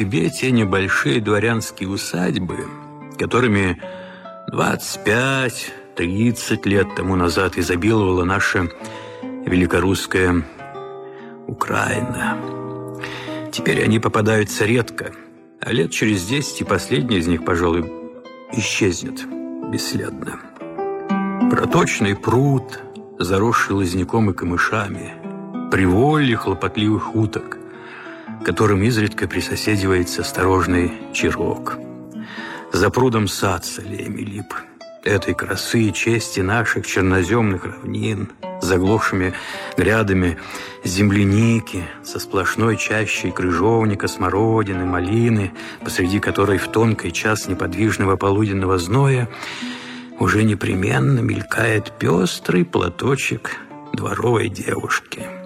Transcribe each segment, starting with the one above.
ли тебе те небольшие дворянские усадьбы, которыми 25-30 лет тому назад изобиловала наша великорусская Украина? Теперь они попадаются редко, а лет через 10 и последний из них, пожалуй, исчезнет бесследно. Проточный пруд, заросший лозняком и камышами, приволье хлопотливых уток, которым изредка присоседивается осторожный чирок. За прудом сад с аллеями лип, этой красы и чести наших черноземных равнин, заглохшими грядами земляники, со сплошной чащей крыжовника, смородины, малины, посреди которой в тонкий час неподвижного полуденного зноя уже непременно мелькает пестрый платочек дворовой девушки.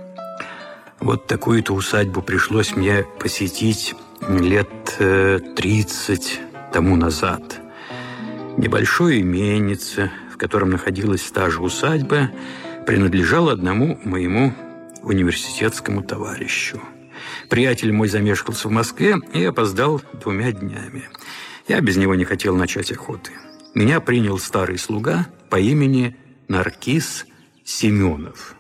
Вот такую-то усадьбу пришлось мне посетить лет э, тридцать тому назад. Небольшое именице, в котором находилась та же усадьба, принадлежало одному моему университетскому товарищу. Приятель мой замешкался в Москве и опоздал двумя днями. Я без него не хотел начать охоты. Меня принял старый слуга по имени Наркис Семенов.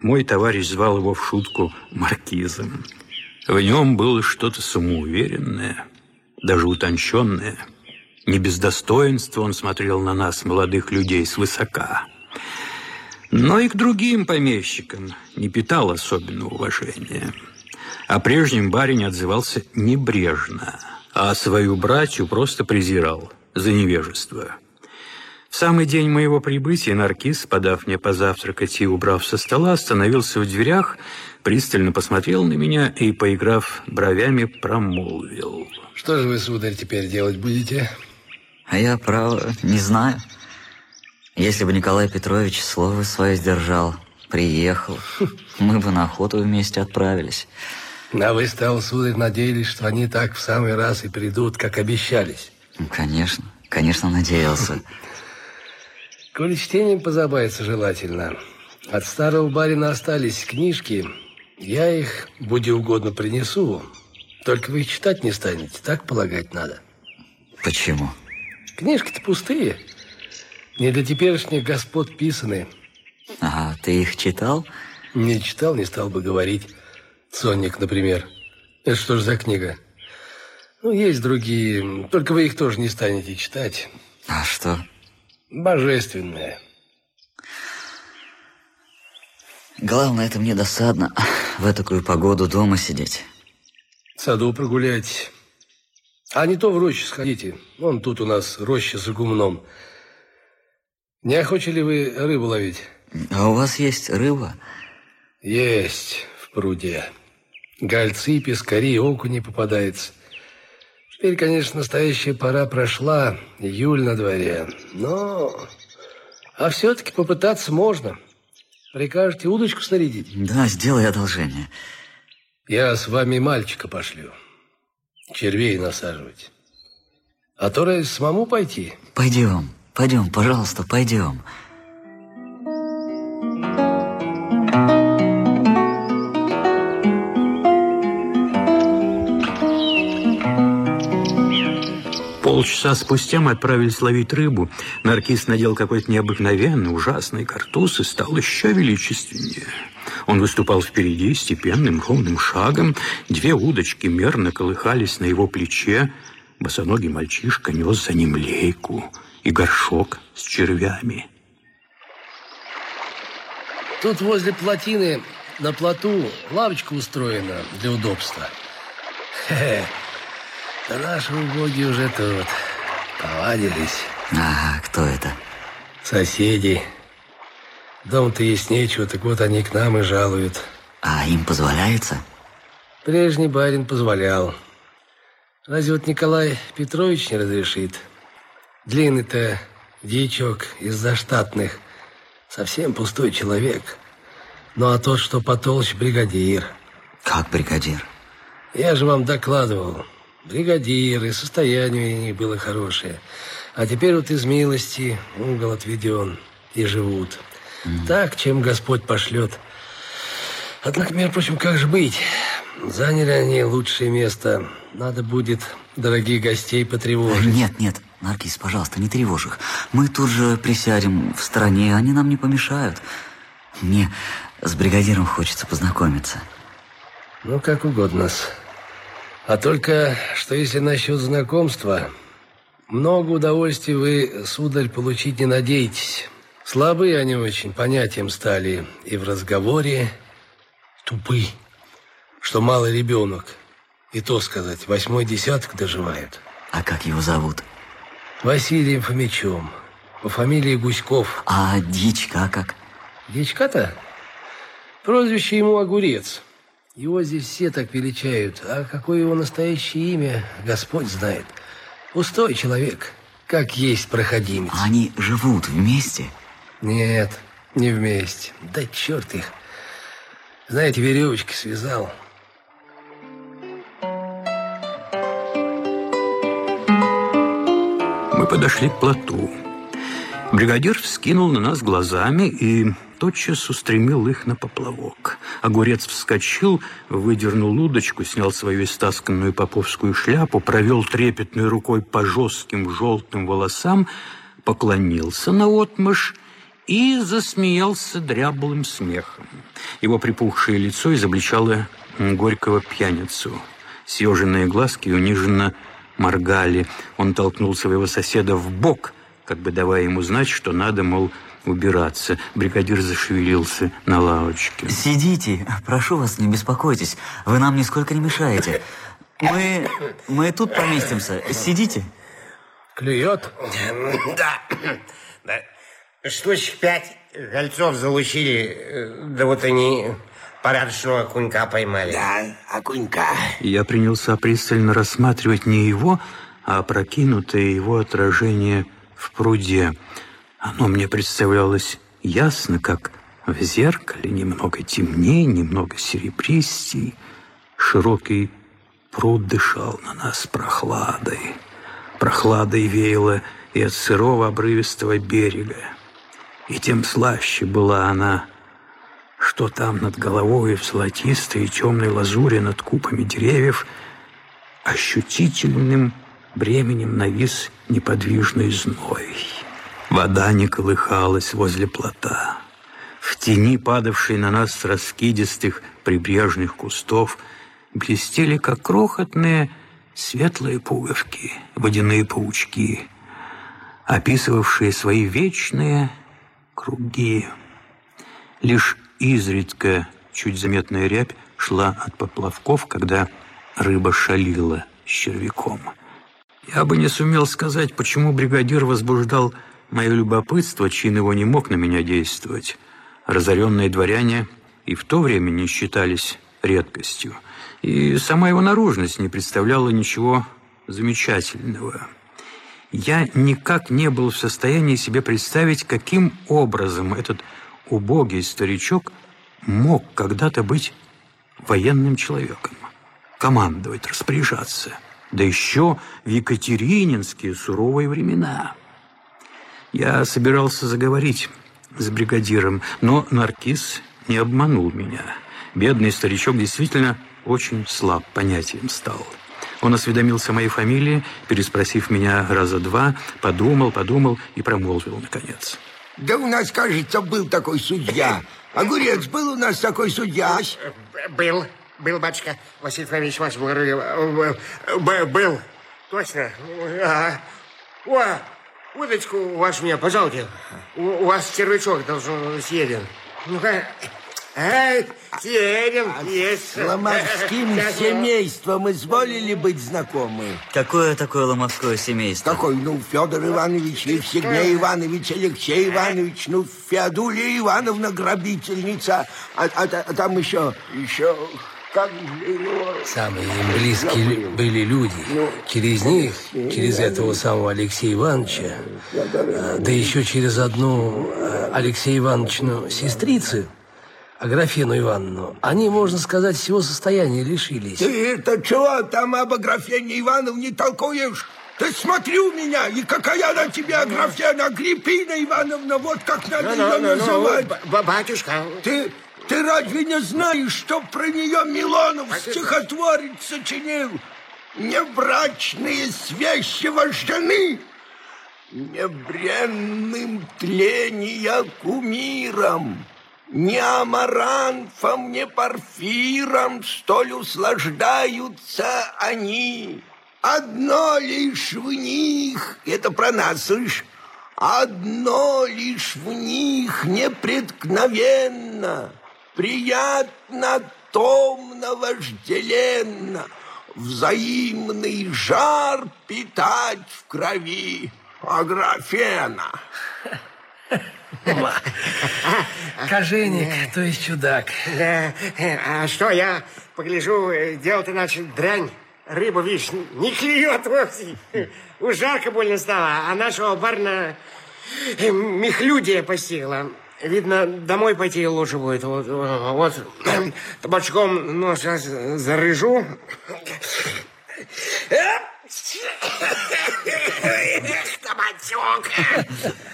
Мой товарищ звал его в шутку Маркизом. В нем было что-то самоуверенное, даже утонченное. Не без достоинства он смотрел на нас, молодых людей, свысока. Но и к другим помещикам не питал особенного уважения. О прежнем барине отзывался небрежно, а свою братью просто презирал за невежество. В самый день моего прибытия Наркиз, подав мне позавтракать и убрав со стола, остановился в дверях, пристально посмотрел на меня и, поиграв бровями, промолвил. Что же вы, сударь, теперь делать будете? А я, право, не знаю. Если бы Николай Петрович слово свое сдержал, приехал, мы бы на охоту вместе отправились. А вы, стал, сударь, надеялись, что они так в самый раз и придут, как обещались? Конечно, конечно, надеялся. Коли чтением позабавиться желательно. От старого барина остались книжки. Я их, буди угодно, принесу. Только вы их читать не станете, так полагать надо. Почему? Книжки-то пустые. Не для теперешних господ писаны. А ты их читал? Не читал, не стал бы говорить. Сонник, например. Это что ж за книга? Ну, есть другие, только вы их тоже не станете читать. А что? Божественное. Главное, это мне досадно в такую погоду дома сидеть. В саду прогуляйтесь. А не то в рощу сходите. Вон тут у нас роща за гумном. Не охотили вы рыбу ловить? А у вас есть рыба? Есть в пруде. Гольцы, пескари, окуни попадается. Теперь, конечно, настоящая пора прошла, июль на дворе. Но... А все-таки попытаться можно. Прикажете удочку снарядить? Да, сделай одолжение. Я с вами мальчика пошлю. Червей насаживать. А то раз самому пойти? Пойдем, пойдем, пожалуйста, пойдем. Полчаса спустя мы отправились ловить рыбу. Наркис надел какой-то необыкновенный, ужасный картуз и стал еще величественнее. Он выступал впереди степенным ровным шагом. Две удочки мерно колыхались на его плече. Босоногий мальчишка нес за ним лейку и горшок с червями. Тут возле плотины на плоту лавочка устроена для удобства. Хе-хе. Да наши убоги уже тут повадились. А кто это? Соседи. Дом-то есть нечего, так вот они к нам и жалуют. А им позволяется? Прежний барин позволял. Разве вот Николай Петрович не разрешит? Длинный-то дьячок из заштатных. Совсем пустой человек. Ну а тот, что потолще, бригадир. Как бригадир? Я же вам докладывал. Бригадиры, состояние у них было хорошее. А теперь вот из милости угол отведен и живут. Mm. Так, чем Господь пошлет. Однако, между прочим, как же быть? Заняли они лучшее место. Надо будет дорогих гостей потревожить. Нет, нет, Наркис, пожалуйста, не тревожь их. Мы тут же присядем в стороне, они нам не помешают. Мне с бригадиром хочется познакомиться. Ну, как угодно. А только, что если насчет знакомства, много удовольствий вы, сударь, получить не надеетесь. Слабые они очень понятием стали и в разговоре тупы, что малый ребенок. И то сказать, восьмой десяток доживает. А как его зовут? Василием Фомичом. По фамилии Гуськов. А дичка как? Дичка-то? Прозвище ему Огурец. Его здесь все так величают. А какое его настоящее имя, Господь знает. Пустой человек. Как есть проходимец. А они живут вместе? Нет, не вместе. Да черт их. Знаете, веревочки связал. Мы подошли к плоту. Бригадир вскинул на нас глазами и тотчас устремил их на поплавок. Огурец вскочил, выдернул удочку, снял свою истасканную поповскую шляпу, провел трепетной рукой по жестким желтым волосам, поклонился наотмашь и засмеялся дряблым смехом. Его припухшее лицо изобличало горького пьяницу. Съеженные глазки униженно моргали. Он толкнул своего соседа в бок, как бы давая ему знать, что надо, мол, убираться. Бригадир зашевелился на лавочке. Сидите, прошу вас, не беспокойтесь. Вы нам нисколько не мешаете. Мы, мы тут поместимся. Сидите. Клюет? Да. да. Штучек пять кольцов залучили, да вот они порядочного окунька поймали. Да, окунька. Я принялся пристально рассматривать не его, а опрокинутое его отражение в пруде. Оно мне представлялось ясно, как в зеркале, немного темнее, немного серебристей. Широкий пруд дышал на нас прохладой. Прохладой веяло и от сырого обрывистого берега. И тем слаще была она, что там над головой в золотистой и темной лазури над купами деревьев ощутительным бременем навис неподвижный зной. Вода не колыхалась возле плота. В тени, падавшей на нас с раскидистых прибрежных кустов, блестели, как крохотные светлые пуговки, водяные паучки, описывавшие свои вечные круги. Лишь изредка чуть заметная рябь шла от поплавков, когда рыба шалила с червяком. Я бы не сумел сказать, почему бригадир возбуждал мое любопытство, чин его не мог на меня действовать. Разоренные дворяне и в то время не считались редкостью, и сама его наружность не представляла ничего замечательного. Я никак не был в состоянии себе представить, каким образом этот убогий старичок мог когда-то быть военным человеком, командовать, распоряжаться, да еще в екатерининские суровые времена. Я собирался заговорить с бригадиром, но Наркиз не обманул меня. Бедный старичок действительно очень слаб понятием стал. Он осведомился о моей фамилии, переспросив меня раза два, подумал, подумал и промолвил, наконец. Да у нас, кажется, был такой судья. Огурец, был у нас такой судья? Был, был, батюшка, Василий Фомич, вас благодарю. Был, точно. Ага. О, удочку вашу мне, пожалуйте. У вас червячок должен съеден. Ну-ка, Эй, едем, есть. С ломовским семейством изволили быть знакомы. Какое такое ломовское семейство? Какой? Ну, Федор Иванович, Евсегней Иванович, Алексей Иванович, ну, Феодулия Ивановна, грабительница, а, а, а там еще, еще... Как Самые им близкие были люди. Через них, через этого самого Алексея Ивановича, да еще через одну Алексея Ивановичну сестрицу, Аграфену Ивановну, они, можно сказать, всего состояния лишились. Ты это чего там об Аграфене Ивановне толкуешь? Ты смотри у меня, и какая она тебе, Аграфена, Агриппина Ивановна, вот как надо ну, ее ну, называть. Ну, батюшка. Ты, Ты разве не знаешь, что про нее Милонов стихотворец сочинил? Небрачные свящего жены, небренным тления кумиром, ни амаранфом, ни порфиром столь услаждаются они. Одно лишь в них, это про нас, слышь, одно лишь в них непреткновенно, приятно, томно, вожделенно, взаимный жар питать в крови аграфена. Коженик, то есть чудак. Да. А что, я погляжу, дело-то иначе дрянь. Рыба, видишь, не клюет вовсе. Уж жарко больно стало, а нашего барна мехлюдия постигла. Видно, домой пойти лучше будет. Вот, вот табачком ну, сейчас зарыжу. Эх, табачок!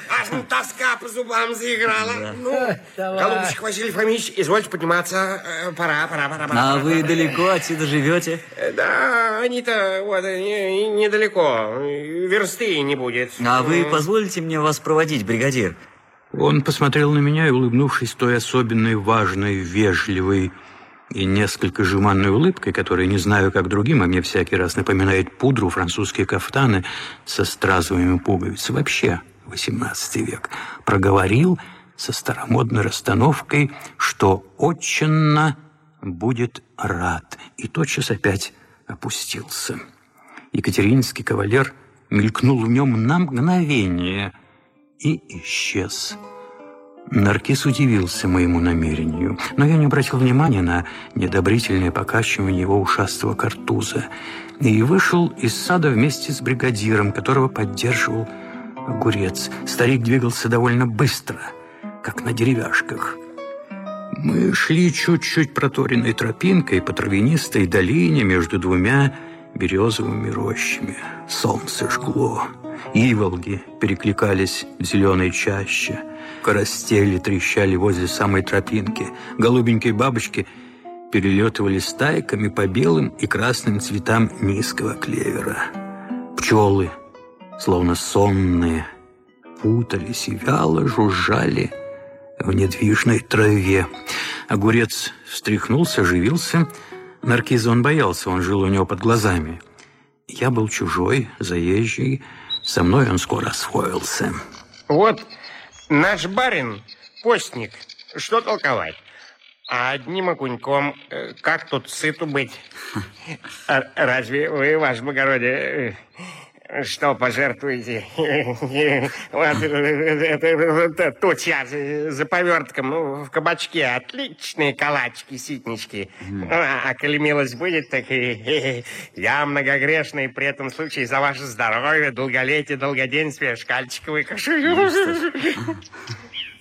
Аж ну, тоска по зубам заиграла. Ну, голубчик Василий Фомич, извольте подниматься. Э, пора, пора, пора. пора А пора, вы пора. далеко отсюда живете? Э, Да, они-то вот не- недалеко. Версты не будет. А вы позволите мне вас проводить, бригадир? Он посмотрел на меня и, улыбнувшись той особенной, важной, вежливой и несколько жеманной улыбкой, которая, не знаю, как другим, а мне всякий раз напоминает пудру, французские кафтаны со стразовыми пуговицами, вообще 18 век, проговорил со старомодной расстановкой, что очень будет рад, и тотчас опять опустился. Екатерининский кавалер мелькнул в нем на мгновение и исчез. Наркис удивился моему намерению, но я не обратил внимания на неодобрительное покачивание его ушастого картуза и вышел из сада вместе с бригадиром, которого поддерживал огурец. Старик двигался довольно быстро, как на деревяшках. Мы шли чуть-чуть проторенной тропинкой по травянистой долине между двумя березовыми рощами. Солнце жгло. Иволги перекликались в зеленой чаще. Коростели трещали возле самой тропинки. Голубенькие бабочки перелетывали стайками по белым и красным цветам низкого клевера. Пчелы, словно сонные, путались и вяло жужжали в недвижной траве. Огурец встряхнулся, оживился. Наркиза он боялся, он жил у него под глазами. Я был чужой, заезжий, со мной он скоро освоился. Вот наш барин, постник, что толковать? А одним окуньком э, как тут сыту быть? А разве вы, ваше благородие, э, что пожертвуете? Вот это, э, за повертком ну, в кабачке отличные калачки, ситнички. Ну, А, а коли милость будет, так и я многогрешный при этом случае за ваше здоровье, долголетие, долгоденствие, шкальчик выкашу.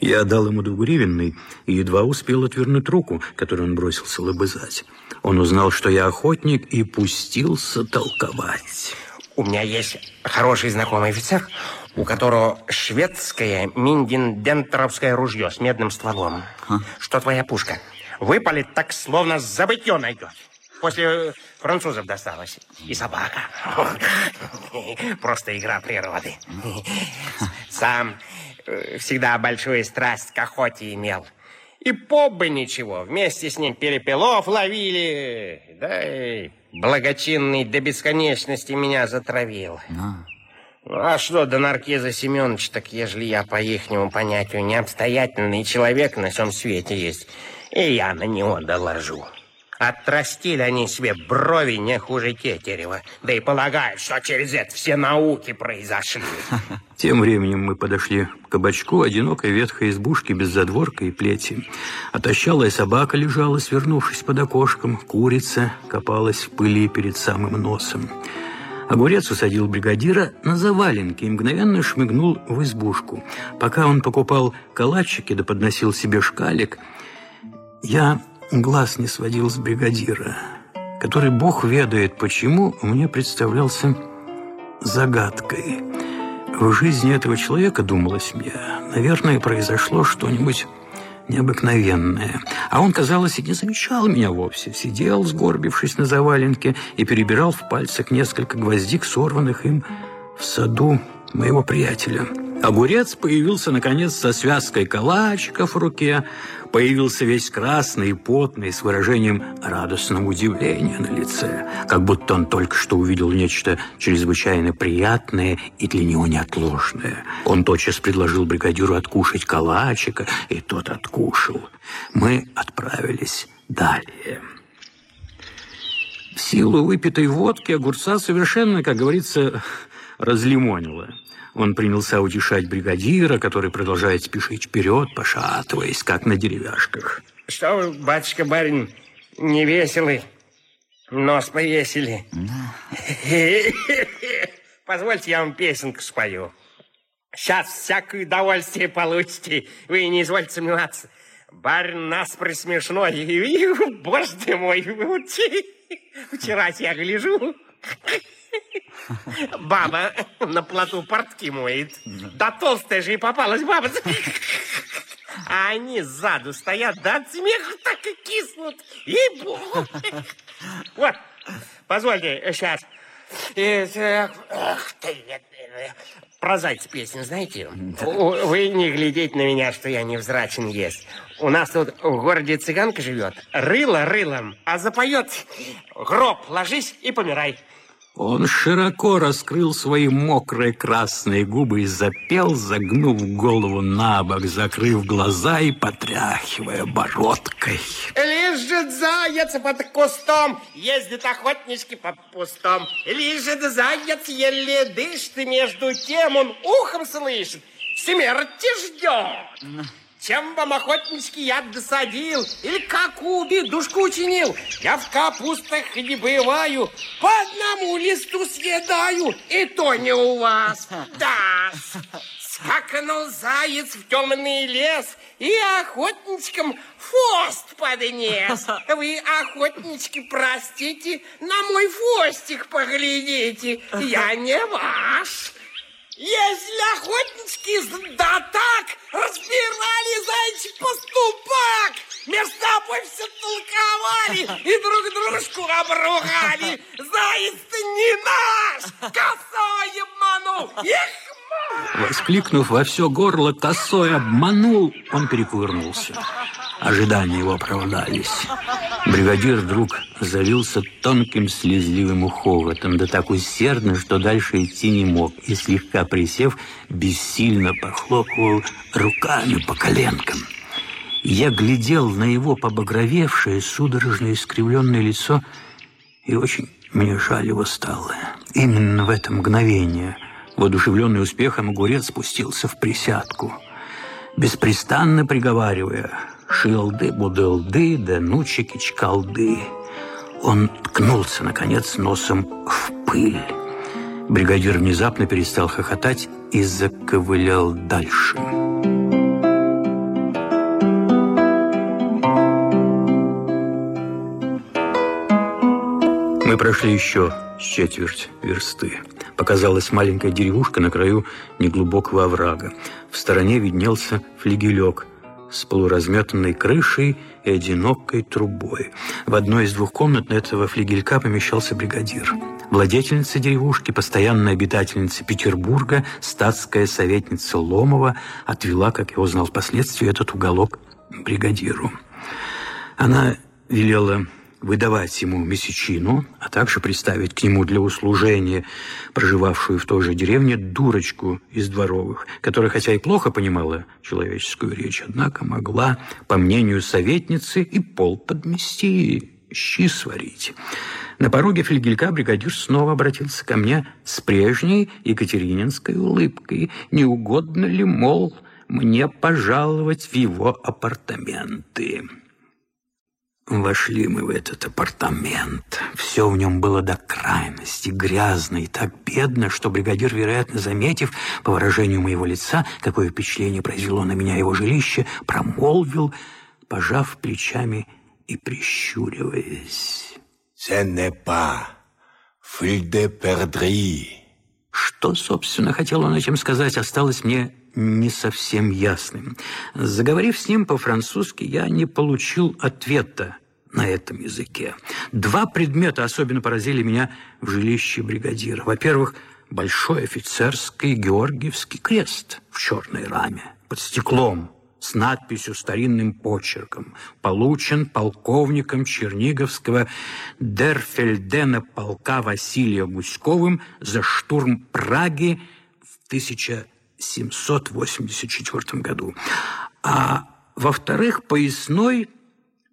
Я отдал ему двугривенный и едва успел отвернуть руку, которую он бросился лобызать. Он узнал, что я охотник, и пустился толковать. У меня есть хороший знакомый офицер, у которого шведское миндендентеровское ружье с медным стволом. Что твоя пушка? Выпалит так, словно забытье найдет. После французов досталось. И собака. Просто игра природы. Сам э, всегда большую страсть к охоте имел. И поп бы ничего. Вместе с ним перепелов ловили. Да и благочинный до бесконечности меня затравил. Ну, а что до Наркиза Семеновича, так ежели я по ихнему понятию необстоятельный человек на всем свете есть, и я на него доложу. Отрастили они себе брови не хуже тетерева. Да и полагаю, что через это все науки произошли. Тем временем мы подошли к кабачку одинокой ветхой избушки без задворка и плети. Отощалая собака лежала, свернувшись под окошком. Курица копалась в пыли перед самым носом. Огурец усадил бригадира на заваленке и мгновенно шмыгнул в избушку. Пока он покупал калачики да подносил себе шкалик, я глаз не сводил с бригадира, который, бог ведает почему, мне представлялся загадкой. В жизни этого человека, думалось мне, наверное, произошло что-нибудь необыкновенное. А он, казалось, и не замечал меня вовсе. Сидел, сгорбившись на заваленке, и перебирал в пальцах несколько гвоздик, сорванных им в саду моего приятеля. Огурец появился, наконец, со связкой калачиков в руке, появился весь красный и потный, с выражением радостного удивления на лице, как будто он только что увидел нечто чрезвычайно приятное и для него неотложное. Он тотчас предложил бригадиру откушать калачика, и тот откушал. Мы отправились далее. В силу выпитой водки огурца совершенно, как говорится, разлимонило. Он принялся утешать бригадира, который продолжает спешить вперед, пошатываясь, как на деревяшках. Что вы, батюшка-барин, невеселый? Нос повесили. Да. Позвольте, я вам песенку спою. Сейчас всякое удовольствие получите. Вы не извольте сомневаться. Барин наспор смешной. Боже ты мой, вчера я гляжу. Баба на плоту портки моет. Да толстая же и попалась баба. А они сзаду стоят, да от смеха так и киснут. И Вот, позвольте, сейчас. Эх ты, про зайца песню знаете? Вы не глядите на меня, что я невзрачен есть. У нас тут в городе цыганка живет, рыло рылом, а запоет гроб, ложись и помирай. Он широко раскрыл свои мокрые красные губы и запел, загнув голову на бок, закрыв глаза и потряхивая бородкой. Лежит заяц под кустом, ездит охотнички по пустом. Лежит заяц, еле дышит, и между тем он ухом слышит, смерти ждет. Чем вам охотнички яд досадил? Или какую бедушку учинил? Я в капустах не бываю, по одному листу съедаю, и то не у вас. Да, скакнул заяц в темный лес, и охотничкам хвост поднес. Вы, охотнички, простите, на мой хвостик поглядите, я не ваш. Если охотнички да так разбирали зайчий поступак, между собой все толковали и друг дружку обругали. Заяц-то не наш, косой обманул. Эх, Воскликнув во все горло, косой обманул, он перекувырнулся. Ожидания его оправдались. Бригадир вдруг залился тонким слезливым уховатом, да так усердно, что дальше идти не мог, и, слегка присев, бессильно похлопывал руками по коленкам. Я глядел на его побагровевшее, судорожно искривленное лицо, и очень мне жаль его стало. Именно в это мгновение, воодушевленный успехом, огурец спустился в присядку, беспрестанно приговаривая «Шилды-будылды, да нучики-чкалды». Он ткнулся, наконец, носом в пыль. Бригадир внезапно перестал хохотать и заковылял дальше. Мы прошли еще с четверть версты. Показалась маленькая деревушка на краю неглубокого оврага. В стороне виднелся флигелек с полуразметанной крышей и одинокой трубой. В одной из двух комнат этого флигелька помещался бригадир. Владетельница деревушки, постоянная обитательница Петербурга, статская советница Ломова отвела, как я узнал впоследствии, этот уголок бригадиру. Она велела выдавать ему месячину, а также представить к нему для услужения проживавшую в той же деревне дурочку из дворовых, которая хотя и плохо понимала человеческую речь, однако могла, по мнению советницы, и пол подмести, и щи сварить. На пороге флигелька бригадир снова обратился ко мне с прежней екатерининской улыбкой. «Не угодно ли, мол, мне пожаловать в его апартаменты?» Вошли мы в этот апартамент. Все в нем было до крайности грязно и так бедно, что бригадир, вероятно, заметив по выражению моего лица, какое впечатление произвело на меня его жилище, промолвил, пожав плечами и прищуриваясь. «Ce n'est pas fil de perdri». Что, собственно, хотел он этим сказать, осталось мне не совсем ясным. Заговорив с ним по-французски, я не получил ответа на этом языке. Два предмета особенно поразили меня в жилище бригадира. Во-первых, большой офицерский Георгиевский крест в черной раме под стеклом с надписью старинным почерком «Получен полковником Черниговского Дерфельдена полка Василия Гуськовым за штурм Праги в 1784 году». А во-вторых, поясной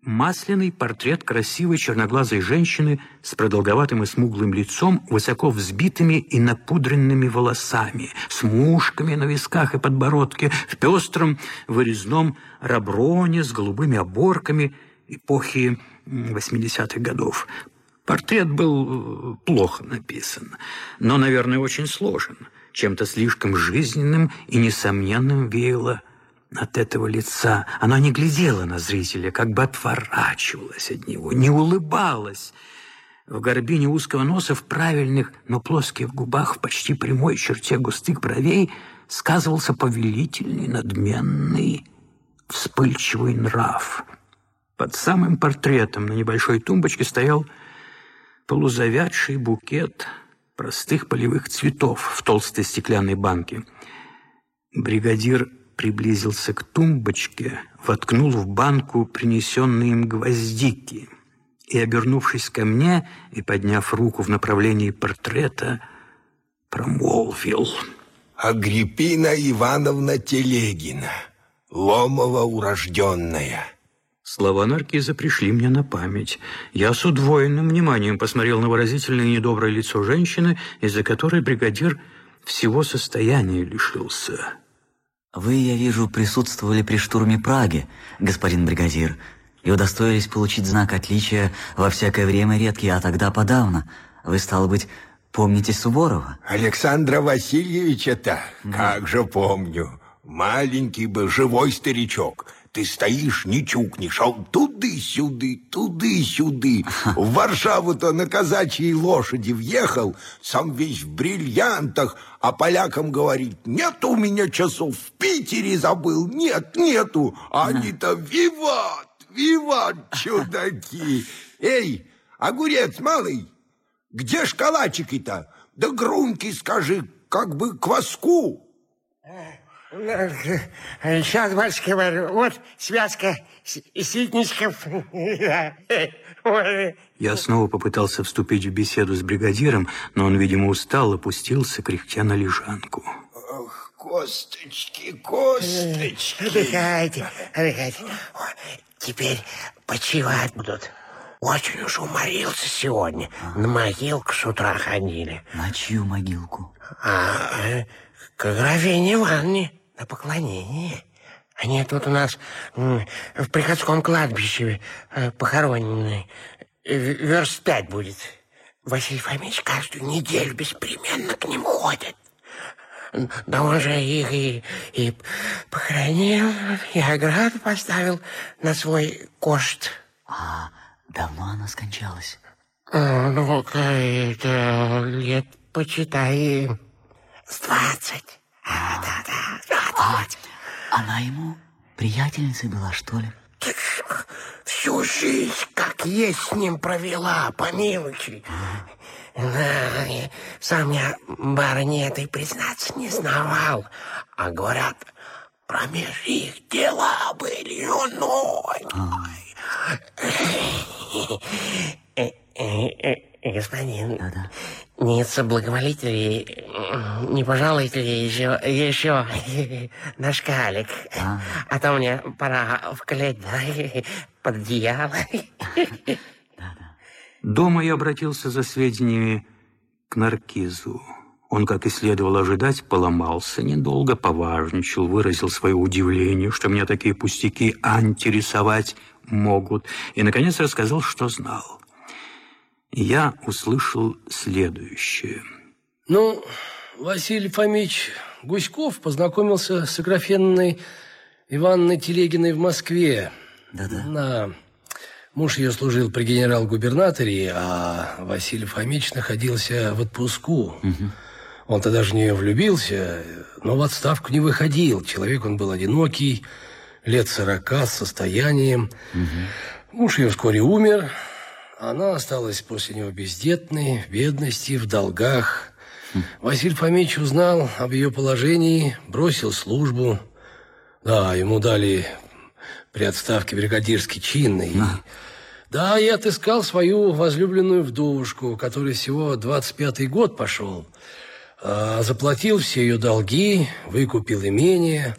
Масляный портрет красивой черноглазой женщины с продолговатым и смуглым лицом, высоко взбитыми и напудренными волосами, с мушками на висках и подбородке, в пестром вырезном раброне с голубыми оборками эпохи 80-х годов. Портрет был э, плохо написан, но, наверное, очень сложен. Чем-то слишком жизненным и несомненным веяло от этого лица. Она не глядела на зрителя, как бы отворачивалась от него, не улыбалась. В горбине узкого носа, в правильных, но плоских губах, в почти прямой черте густых бровей сказывался повелительный, надменный, вспыльчивый нрав. Под самым портретом на небольшой тумбочке стоял полузавядший букет простых полевых цветов в толстой стеклянной банке. Бригадир приблизился к тумбочке, воткнул в банку принесенные им гвоздики и, обернувшись ко мне и подняв руку в направлении портрета, промолвил. Агриппина Ивановна Телегина, Ломова урожденная. Слова Наркиза пришли мне на память. Я с удвоенным вниманием посмотрел на выразительное и недоброе лицо женщины, из-за которой бригадир всего состояния лишился. Вы, я вижу, присутствовали при штурме Праги, господин бригадир, и удостоились получить знак отличия во всякое время редкий, а тогда подавно. Вы, стало быть, помните Суворова? Александра Васильевича-то? Как же помню. Маленький был, живой старичок. Ты стоишь, не чукнешь, а он туды-сюды, туды-сюды. В Варшаву-то на казачьей лошади въехал, сам весь в бриллиантах, а полякам говорит, нет у меня часов, в Питере забыл, нет, нету. А они-то виват, виват, чудаки. Эй, огурец малый, где ж калачики-то? Да громкий скажи, как бы кваску. Сейчас, батюшка, говорю, вот связка ситничков. Я снова попытался вступить в беседу с бригадиром, но он, видимо, устал, опустился, кряхтя на лежанку. Ох, косточки, косточки. Отдыхайте, отдыхайте. Теперь почивать будут. Очень уж уморился сегодня. На могилку с утра ходили. На чью могилку? А, э, к графине Ивановне на поклонение. Они тут у нас в приходском кладбище э, похоронены. Верст пять будет. Василий Фомич каждую неделю беспременно к ним ходит. Да он же их и, и похоронил, и ограду поставил на свой кошт. А давно она скончалась? Ну, это лет, почитай, с двадцать. А, да, да, а, она ему приятельницей была, что ли? Всю жизнь, как есть с ним провела, помилуйте. Да, сам я барыне этой, признаться, не знавал. А говорят, промеж их дела были, ну, Господин, да -да. Не соблаговолите ли, не пожалуйте ли еще, еще на шкалик? А, а то мне пора вклеть да, под одеяло. Дома я обратился за сведениями к Наркизу. Он, как и следовало ожидать, поломался недолго, поважничал, выразил свое удивление, что меня такие пустяки интересовать могут, и, наконец, рассказал, что знал я услышал следующее. Ну, Василий Фомич Гуськов познакомился с Аграфенной Ивановной Телегиной в Москве. Да-да. На... Муж ее служил при генерал-губернаторе, а Василий Фомич находился в отпуску. Угу. Он тогда же в нее влюбился, но в отставку не выходил. Человек он был одинокий, лет сорока, с состоянием. Угу. Муж ее вскоре умер, она осталась после него бездетной, в бедности, в долгах. Хм. Василий Фомич узнал об ее положении, бросил службу. Да, ему дали при отставке бригадирский чин. И... А. Да, и отыскал свою возлюбленную вдовушку, которой всего 25-й год пошел. А, заплатил все ее долги, выкупил имение.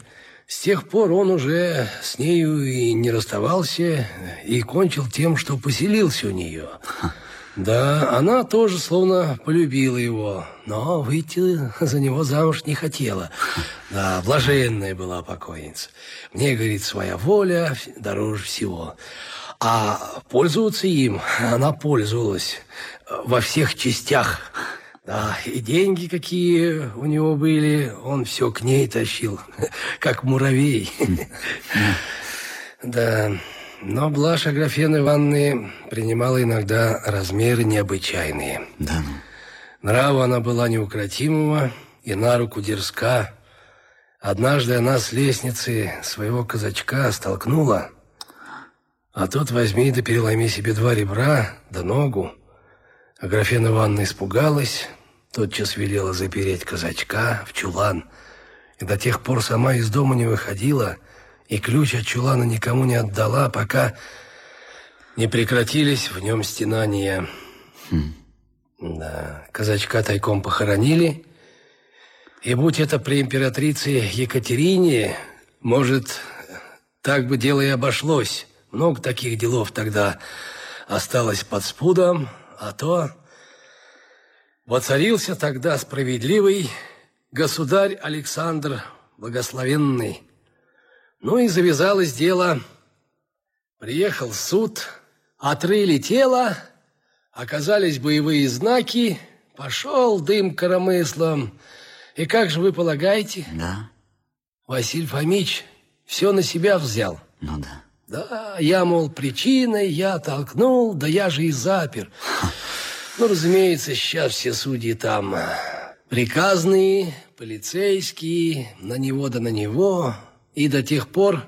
С тех пор он уже с нею и не расставался, и кончил тем, что поселился у нее. Да, она тоже словно полюбила его, но выйти за него замуж не хотела. Да, блаженная была покойница. Мне, говорит, своя воля дороже всего. А пользоваться им она пользовалась во всех частях. Да, и деньги какие у него были, он все к ней тащил, как муравей. Да, но блажь Аграфены Ивановны принимала иногда размеры необычайные. Да. Нрава она была неукротимого и на руку дерзка. Однажды она с лестницы своего казачка столкнула а тот возьми да переломи себе два ребра да ногу. А графена Ивановна испугалась, тотчас велела запереть казачка в чулан, и до тех пор сама из дома не выходила, и ключ от чулана никому не отдала, пока не прекратились в нем стенания. Хм. Да, казачка тайком похоронили, и будь это при императрице Екатерине, может, так бы дело и обошлось. Много таких делов тогда осталось под спудом, а то воцарился тогда справедливый государь Александр Благословенный. Ну и завязалось дело. Приехал суд, отрыли тело, оказались боевые знаки, пошел дым коромыслом. И как же вы полагаете? Да. Василий Фомич все на себя взял. Ну да. Да, я, мол, причиной, я толкнул, да я же и запер. Ну, разумеется, сейчас все судьи там приказные, полицейские, на него да на него. И до тех пор,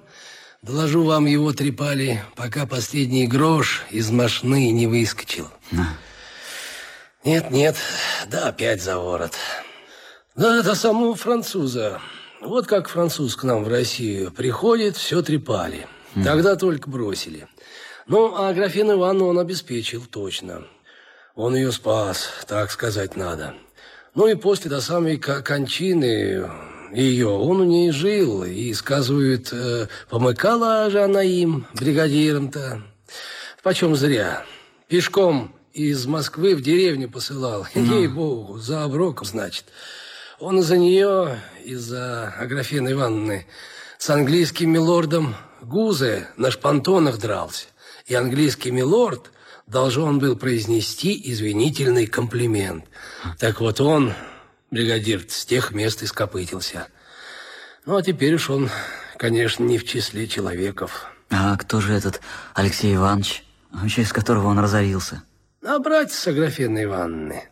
доложу вам, его трепали, пока последний грош из машины не выскочил. Нет, нет, да опять за ворот. Да, это самого француза. Вот как француз к нам в Россию приходит, все трепали. Тогда только бросили. Ну, а графину Ивановну он обеспечил, точно. Он ее спас, так сказать надо. Ну и после до самой кончины ее он у ней жил, и, сказывают, э, помыкала же она им, бригадиром-то. Почем зря. Пешком из Москвы в деревню посылал. Ну. Ей-богу, за оброком, значит. Он из-за нее, из-за Аграфены Ивановны, с английским милордом Гузе на шпантонах дрался, и английский милорд должен был произнести извинительный комплимент. Так вот он, бригадир, с тех мест и скопытился. Ну, а теперь уж он, конечно, не в числе человеков. А кто же этот Алексей Иванович, через которого он разорился? А братец Аграфены Ивановны.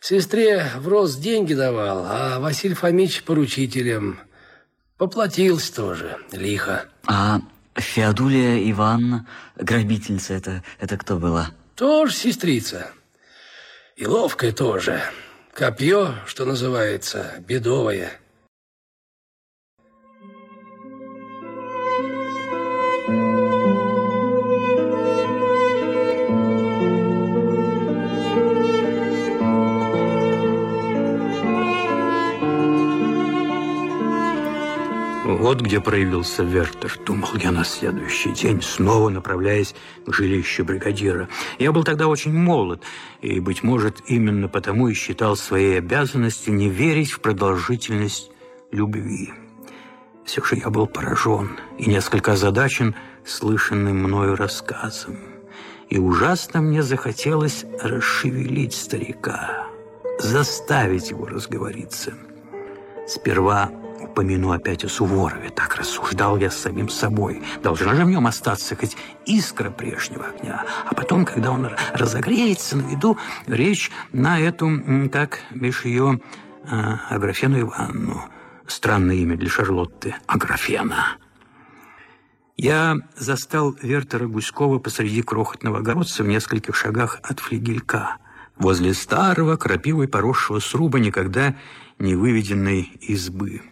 Сестре в рост деньги давал, а Василий Фомич поручителем. Поплатился тоже, лихо. А Феодулия Ивановна, грабительница, это, это кто была? Тоже сестрица. И ловкая тоже. Копье, что называется, бедовое. Вот где проявился Вертер, думал я на следующий день, снова направляясь к жилищу бригадира. Я был тогда очень молод, и, быть может, именно потому и считал своей обязанностью не верить в продолжительность любви. Все же я был поражен и несколько озадачен слышанным мною рассказом. И ужасно мне захотелось расшевелить старика, заставить его разговориться. Сперва упомяну опять о Суворове. Так рассуждал я с самим собой. Должна же в нем остаться хоть искра прежнего огня. А потом, когда он разогреется, наведу речь на эту, как бишь ее, а, Аграфену Ивановну. Странное имя для Шарлотты. Аграфена. Я застал Вертера Гуськова посреди крохотного огородца в нескольких шагах от флигелька, возле старого, крапивой поросшего сруба, никогда не выведенной избы.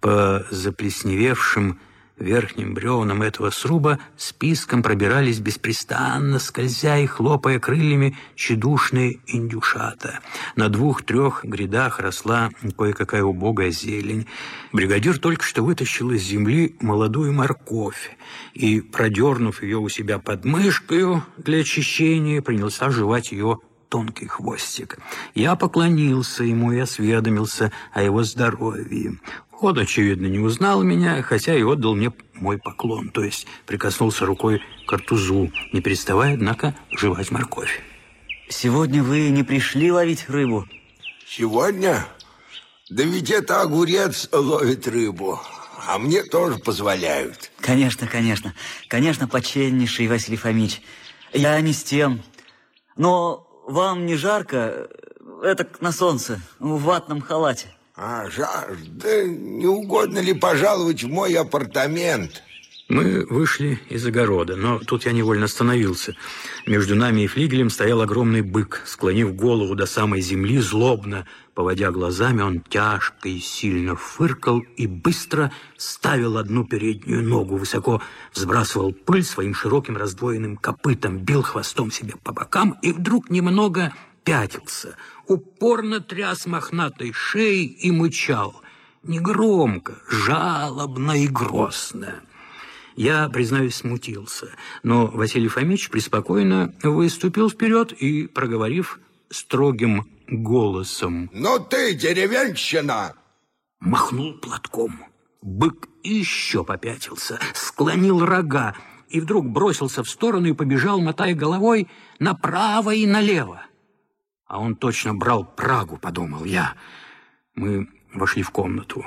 По заплесневевшим верхним бревнам этого сруба списком пробирались беспрестанно, скользя и хлопая крыльями, тщедушные индюшата. На двух-трех грядах росла кое-какая убогая зелень. Бригадир только что вытащил из земли молодую морковь и, продернув ее у себя под мышкою для очищения, принялся жевать ее тонкий хвостик. Я поклонился ему и осведомился о его здоровье. Он, очевидно, не узнал меня, хотя и отдал мне мой поклон, то есть прикоснулся рукой к артузу, не переставая, однако, жевать морковь. Сегодня вы не пришли ловить рыбу? Сегодня? Да ведь это огурец ловит рыбу, а мне тоже позволяют. Конечно, конечно. Конечно, почтеннейший Василий Фомич. Я не с тем. Но вам не жарко? Это на солнце, в ватном халате. А, жажда, не угодно ли пожаловать в мой апартамент? Мы вышли из огорода, но тут я невольно остановился. Между нами и флигелем стоял огромный бык. Склонив голову до самой земли, злобно, поводя глазами, он тяжко и сильно фыркал и быстро ставил одну переднюю ногу, высоко взбрасывал пыль своим широким раздвоенным копытом, бил хвостом себе по бокам и вдруг немного пятился, упорно тряс мохнатой шеей и мычал. Негромко, жалобно и грозно. Я, признаюсь, смутился, но Василий Фомич преспокойно выступил вперед и, проговорив строгим голосом... «Ну ты, деревенщина!» Махнул платком. Бык еще попятился, склонил рога и вдруг бросился в сторону и побежал, мотая головой направо и налево. А он точно брал Прагу, подумал я. Мы вошли в комнату.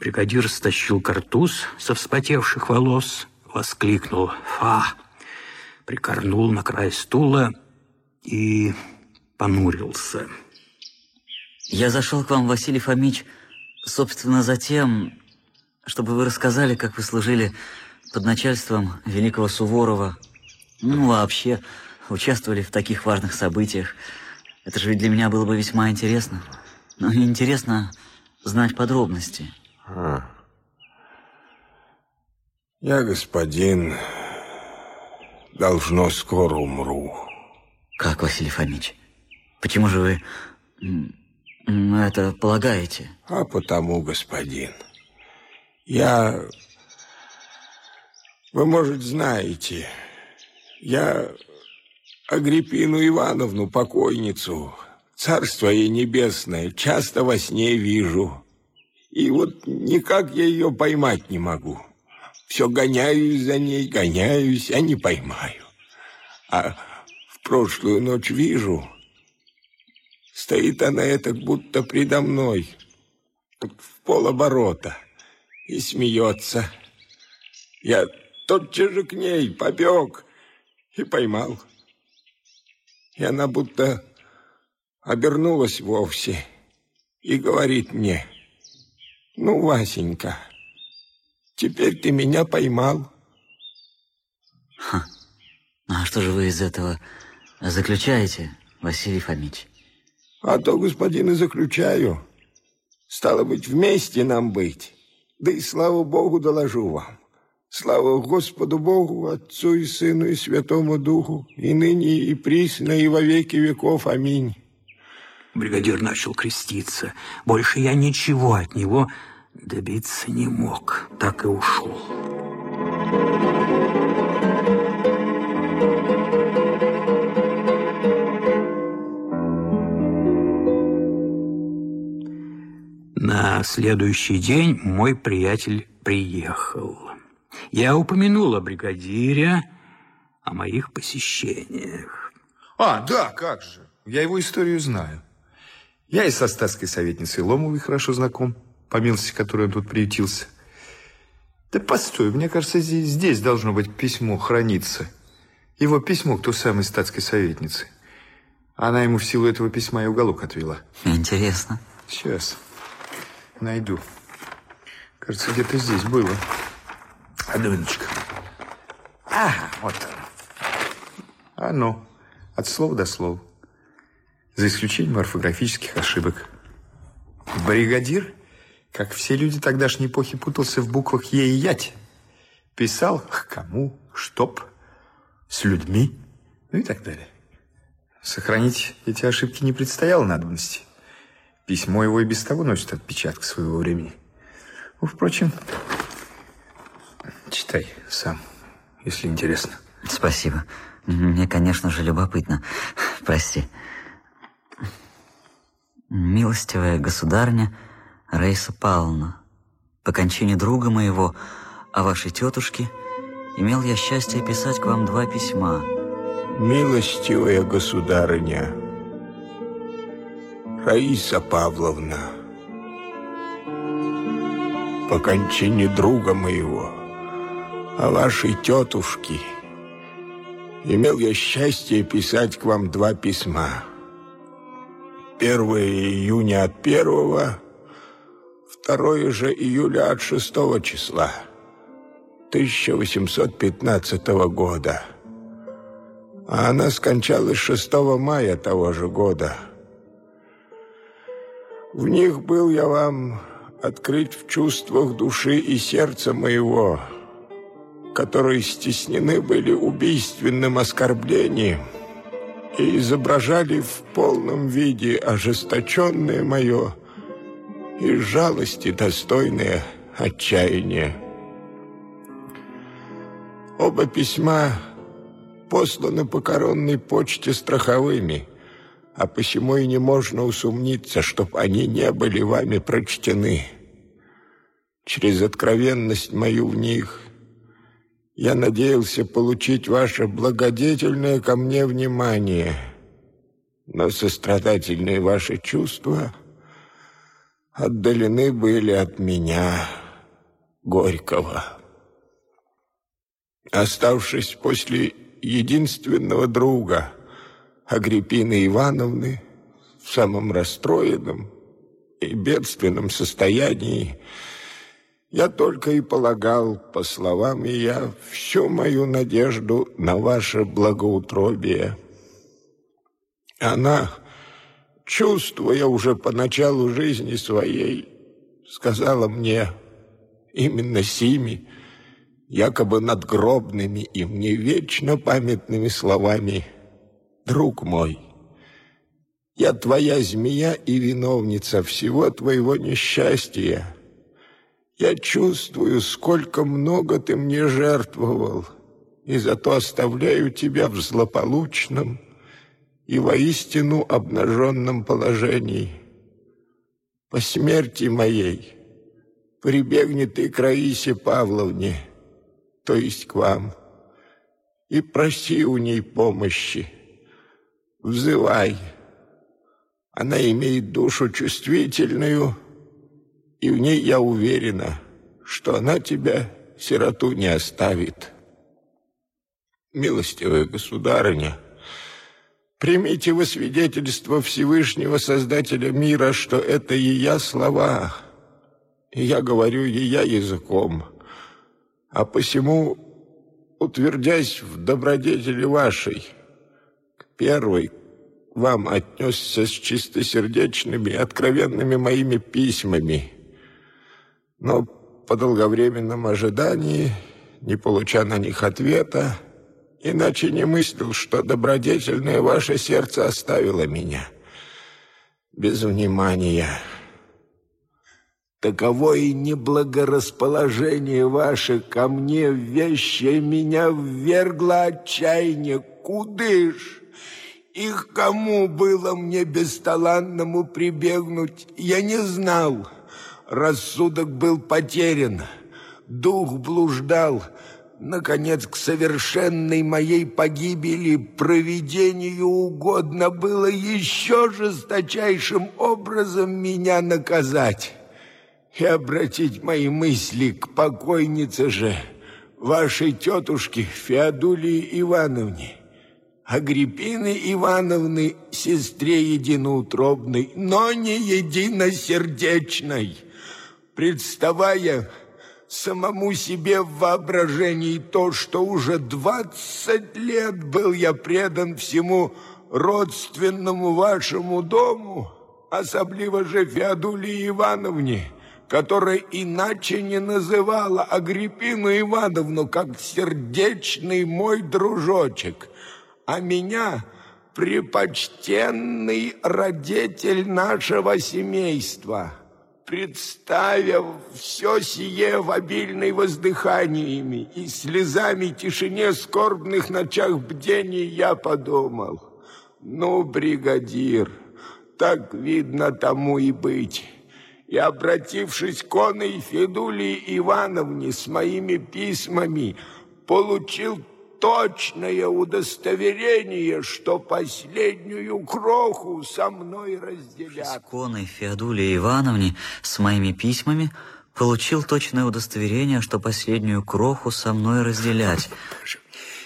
Бригадир стащил картуз со вспотевших волос, воскликнул «Фа!», прикорнул на край стула и понурился. Я зашел к вам, Василий Фомич, собственно, за тем, чтобы вы рассказали, как вы служили под начальством великого Суворова, ну, вообще, участвовали в таких важных событиях – это же ведь для меня было бы весьма интересно. Но интересно знать подробности. А. Я, господин, должно скоро умру. Как, Василий Фомич? Почему же вы это полагаете? А потому, господин, я... Вы, может, знаете, я Агриппину Ивановну, покойницу, царство ей небесное, часто во сне вижу. И вот никак я ее поймать не могу. Все гоняюсь за ней, гоняюсь, а не поймаю. А в прошлую ночь вижу, стоит она это будто предо мной, в полоборота, и смеется. Я тотчас же к ней побег и поймал и она будто обернулась вовсе и говорит мне, «Ну, Васенька, теперь ты меня поймал». Ха. А что же вы из этого заключаете, Василий Фомич? А то, господин, и заключаю. Стало быть, вместе нам быть. Да и слава Богу доложу вам. Слава Господу Богу, Отцу и Сыну и Святому Духу, и ныне, и присно, и во веки веков. Аминь. Бригадир начал креститься. Больше я ничего от него добиться не мог. Так и ушел. На следующий день мой приятель приехал. Я упомянул о бригадире, о моих посещениях. А, да, как же. Я его историю знаю. Я и со статской советницей Ломовой хорошо знаком, по милости которой он тут приютился. Да постой, мне кажется, здесь, здесь должно быть письмо храниться. Его письмо к той самой статской советнице. Она ему в силу этого письма и уголок отвела. Интересно. Сейчас. Найду. Кажется, где-то здесь было. Одну минуточку. Ага, вот оно. Оно. От слова до слова. За исключением орфографических ошибок. Бригадир, как все люди тогдашней эпохи, путался в буквах «е» и «ять». Писал к кому, чтоб, с людьми, ну и так далее. Сохранить эти ошибки не предстояло надобности. Письмо его и без того носит отпечаток своего времени. Ну, впрочем, читай сам, если интересно. Спасибо. Мне, конечно же, любопытно. Прости. Милостивая государня Рейса Павловна, по кончине друга моего, о вашей тетушке, имел я счастье писать к вам два письма. Милостивая государыня Раиса Павловна, по кончине друга моего, о вашей тетушке, имел я счастье писать к вам два письма. 1 июня от первого, 2 же июля от шестого числа 1815 года. А она скончалась 6 мая того же года. В них был я вам открыть в чувствах души и сердца моего, которые стеснены были убийственным оскорблением и изображали в полном виде ожесточенное мое и жалости достойное отчаяние. Оба письма посланы по коронной почте страховыми, а посему и не можно усомниться, чтоб они не были вами прочтены. Через откровенность мою в них я надеялся получить ваше благодетельное ко мне внимание, но сострадательные ваши чувства отдалены были от меня, Горького. Оставшись после единственного друга, Агриппины Ивановны, в самом расстроенном и бедственном состоянии, я только и полагал, по словам я, всю мою надежду на ваше благоутробие. Она, чувствуя уже по началу жизни своей, сказала мне именно сими, якобы надгробными и мне вечно памятными словами «Друг мой, я твоя змея и виновница всего твоего несчастья». Я чувствую, сколько много ты мне жертвовал, и зато оставляю тебя в злополучном и воистину обнаженном положении. По смерти моей прибегни ты к Раисе Павловне, то есть к вам, и проси у ней помощи. Взывай. Она имеет душу чувствительную, и в ней я уверена, что она тебя, сироту, не оставит. Милостивая государыня, примите вы свидетельство Всевышнего Создателя мира, что это ее слова, и я говорю ее языком, а посему, утвердясь в добродетели вашей, к первой вам отнесся с чистосердечными, откровенными моими письмами, но по долговременном ожидании, не получа на них ответа, иначе не мыслил, что добродетельное ваше сердце оставило меня без внимания. Таково и неблагорасположение ваше ко мне, вещее меня ввергло отчаяние. Кудыш? И кому было мне бесталанному прибегнуть, я не знал. Рассудок был потерян, дух блуждал. Наконец, к совершенной моей погибели провидению угодно было еще жесточайшим образом меня наказать и обратить мои мысли к покойнице же, вашей тетушке Феодулии Ивановне, Агриппины Ивановны, сестре единоутробной, но не единосердечной. Представая самому себе в воображении то, что уже двадцать лет был я предан всему родственному вашему дому, особливо же Феодулии Ивановне, которая иначе не называла Агриппину Ивановну, как сердечный мой дружочек, а меня препочтенный родитель нашего семейства» представив все сие в обильной воздыханиями и слезами тишине скорбных ночах бдений, я подумал, ну, бригадир, так видно тому и быть. И, обратившись к оной Федулии Ивановне с моими письмами, получил точное удостоверение, что последнюю кроху со мной разделят. С Феодулии Ивановне с моими письмами получил точное удостоверение, что последнюю кроху со мной разделять.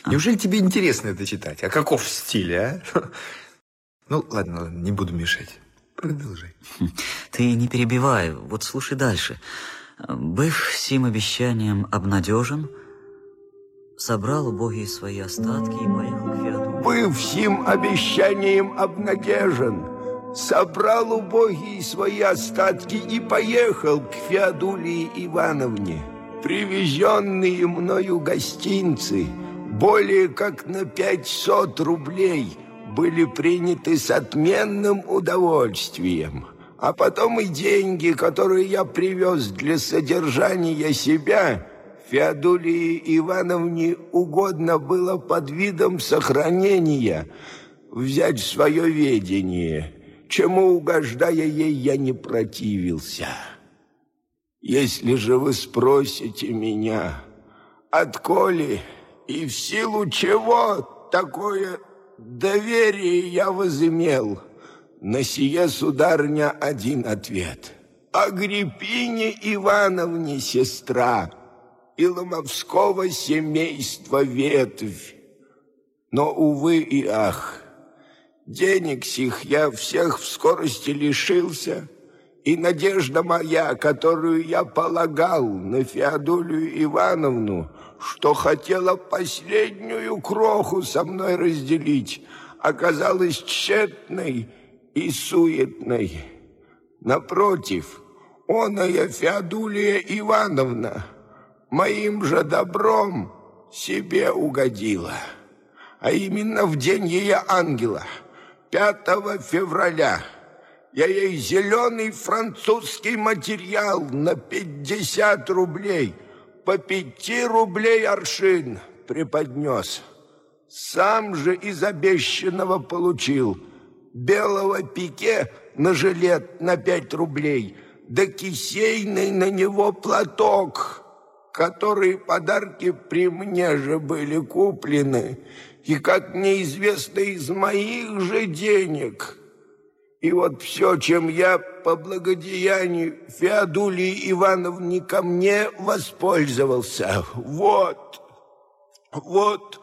Неужели тебе интересно это читать? А каков стиль, а? Ну, ладно, ладно, не буду мешать. Продолжай. Ты не перебивай, вот слушай дальше. Быв сим обещанием обнадежен, собрал убогие свои остатки и поехал к Феодуле. Быв сим обещанием обнадежен, собрал убогие свои остатки и поехал к Феодулии Ивановне. Привезенные мною гостинцы, более как на пятьсот рублей, были приняты с отменным удовольствием. А потом и деньги, которые я привез для содержания себя – Феодулии Ивановне угодно было под видом сохранения взять свое ведение, чему, угождая ей, я не противился. Если же вы спросите меня, отколи и в силу чего такое доверие я возымел, на сие, сударня, один ответ. Агриппине Ивановне, сестра, и ломовского семейства ветвь. Но, увы и ах, денег сих я всех в скорости лишился, и надежда моя, которую я полагал на Феодулию Ивановну, что хотела последнюю кроху со мной разделить, оказалась тщетной и суетной. Напротив, оная Феодулия Ивановна — моим же добром себе угодила. А именно в день ее ангела, 5 февраля, я ей зеленый французский материал на 50 рублей, по 5 рублей аршин преподнес. Сам же из обещанного получил белого пике на жилет на 5 рублей, да кисейный на него платок – которые подарки при мне же были куплены, и, как неизвестно, из моих же денег. И вот все, чем я по благодеянию Феодулии Ивановне ко мне воспользовался, вот, вот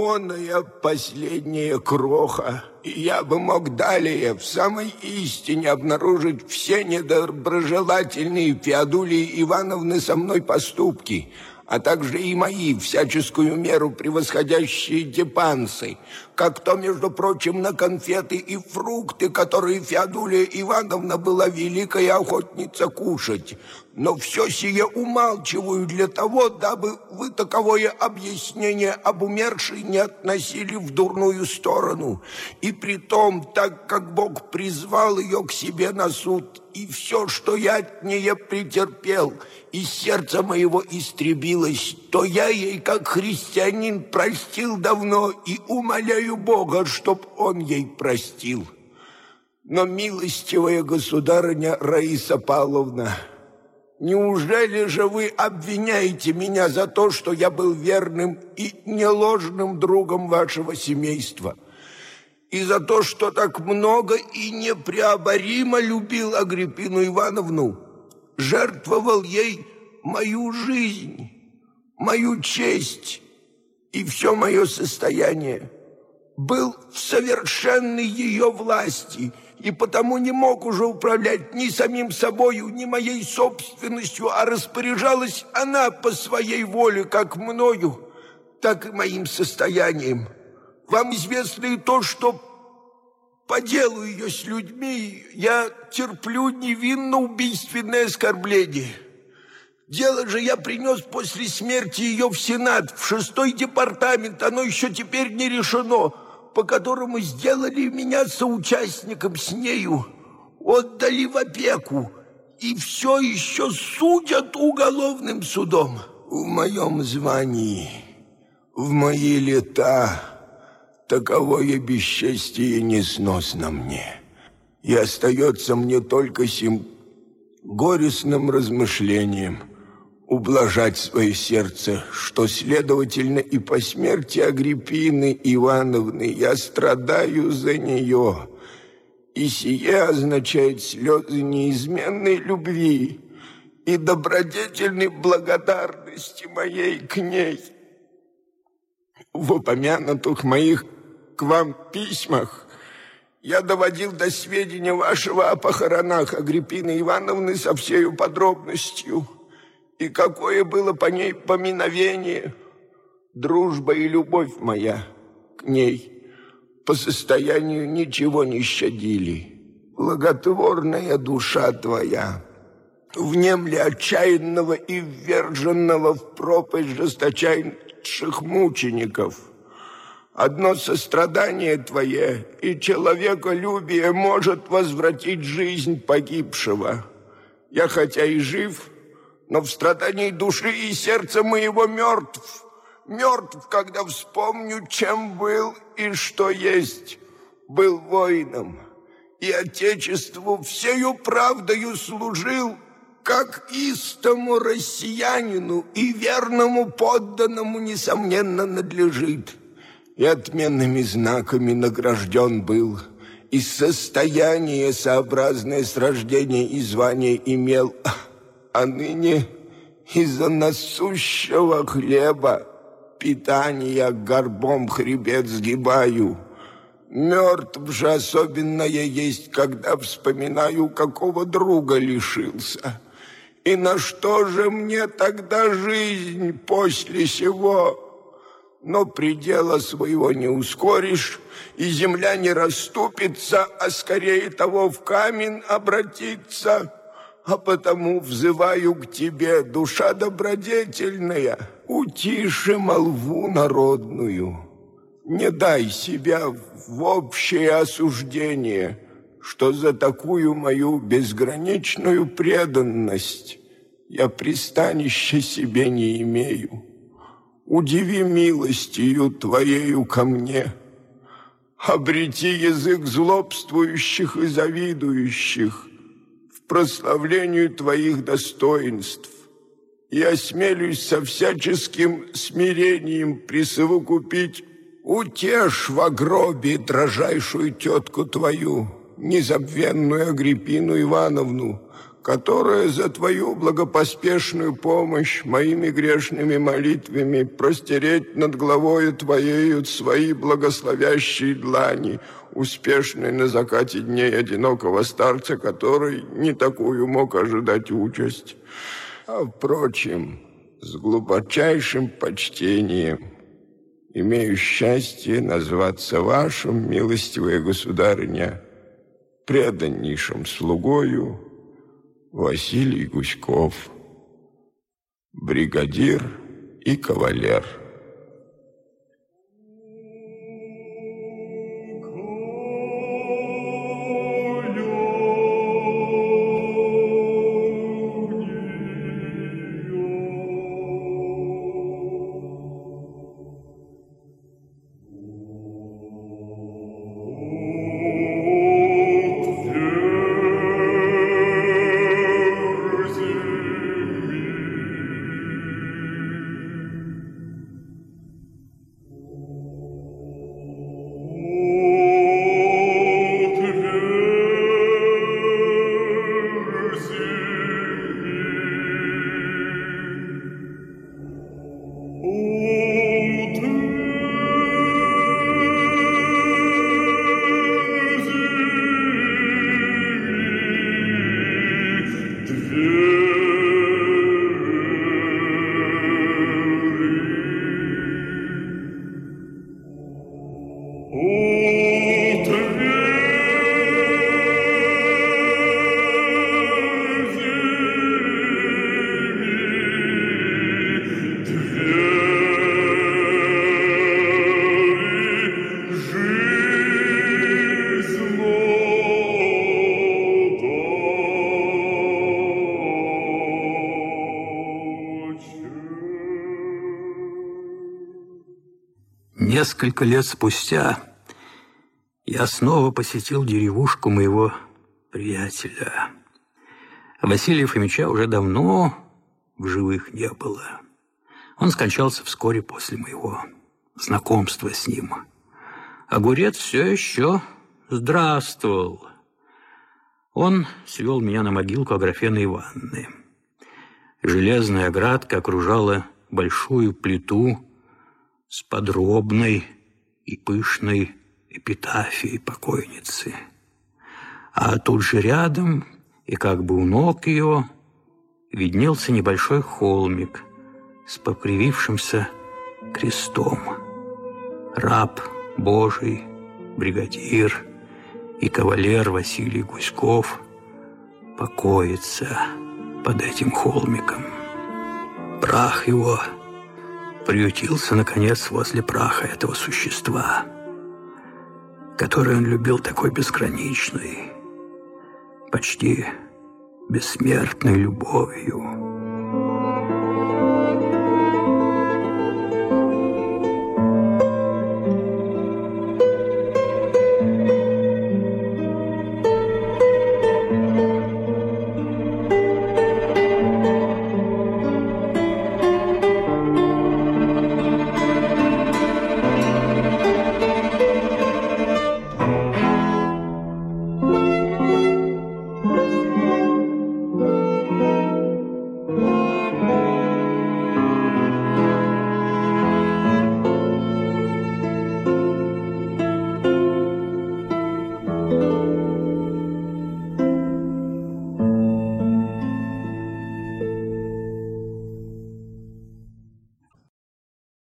оная последняя кроха. И я бы мог далее в самой истине обнаружить все недоброжелательные Феодулии Ивановны со мной поступки, а также и мои всяческую меру превосходящие депансы, как то, между прочим, на конфеты и фрукты, которые Феодулия Ивановна была великая охотница кушать, но все сие умалчиваю для того, дабы вы таковое объяснение об умершей не относили в дурную сторону. И при том, так как Бог призвал ее к себе на суд, и все, что я от нее претерпел, из сердца моего истребилось, то я ей, как христианин, простил давно и умоляю Бога, чтоб он ей простил. Но, милостивая государыня Раиса Павловна, Неужели же вы обвиняете меня за то, что я был верным и неложным другом вашего семейства? И за то, что так много и непреоборимо любил Агриппину Ивановну, жертвовал ей мою жизнь, мою честь и все мое состояние, был в совершенной ее власти и потому не мог уже управлять ни самим собою, ни моей собственностью, а распоряжалась она по своей воле, как мною, так и моим состоянием. Вам известно и то, что по делу ее с людьми я терплю невинно убийственное оскорбление. Дело же я принес после смерти ее в Сенат, в шестой департамент. Оно еще теперь не решено, по которому сделали меня соучастником с нею, отдали в опеку и все еще судят уголовным судом. В моем звании, в мои лета, таковое бесчестие несносно мне. И остается мне только сим горестным размышлением – ублажать свое сердце, что, следовательно, и по смерти Агриппины Ивановны я страдаю за нее. И сие означает слезы неизменной любви и добродетельной благодарности моей к ней. В упомянутых моих к вам письмах я доводил до сведения вашего о похоронах Агриппины Ивановны со всею подробностью – и какое было по ней поминовение, дружба и любовь моя к ней по состоянию ничего не щадили. Благотворная душа твоя, внемли отчаянного и вверженного в пропасть жесточайших мучеников. Одно сострадание твое и человеколюбие может возвратить жизнь погибшего. Я хотя и жив, но в страдании души и сердца моего мертв. Мертв, когда вспомню, чем был и что есть. Был воином, и Отечеству всею правдою служил, как истому россиянину и верному подданному, несомненно, надлежит. И отменными знаками награжден был, и состояние, сообразное с рождения и звания имел – а ныне из-за насущего хлеба питания горбом хребет сгибаю. Мертв же особенное есть, когда вспоминаю, какого друга лишился. И на что же мне тогда жизнь после сего? Но предела своего не ускоришь, и земля не расступится, а скорее того в камень обратится а потому взываю к тебе, душа добродетельная, утиши молву народную. Не дай себя в общее осуждение, что за такую мою безграничную преданность я пристанища себе не имею. Удиви милостью твоею ко мне, обрети язык злобствующих и завидующих, прославлению Твоих достоинств. И осмелюсь со всяческим смирением присовокупить Утешь в гробе дрожайшую тетку твою, незабвенную Агриппину Ивановну, которая за твою благопоспешную помощь моими грешными молитвами простереть над главою твоею свои благословящие длани, успешной на закате дней одинокого старца, который не такую мог ожидать участь. А, впрочем, с глубочайшим почтением имею счастье назваться вашим, милостивая государыня, преданнейшим слугою Василий Гуськов, бригадир и кавалер. Несколько лет спустя я снова посетил деревушку моего приятеля. Василия Фомича уже давно в живых не было. Он скончался вскоре после моего знакомства с ним. Огурец все еще здравствовал. Он свел меня на могилку Аграфены Ивановны. Железная оградка окружала большую плиту с подробной и пышной эпитафией покойницы. А тут же рядом и как бы у ног ее виднелся небольшой холмик с покривившимся крестом. Раб Божий, бригадир и кавалер Василий Гуськов покоится под этим холмиком. Прах его приютился, наконец, возле праха этого существа, которое он любил такой безграничной, почти бессмертной любовью.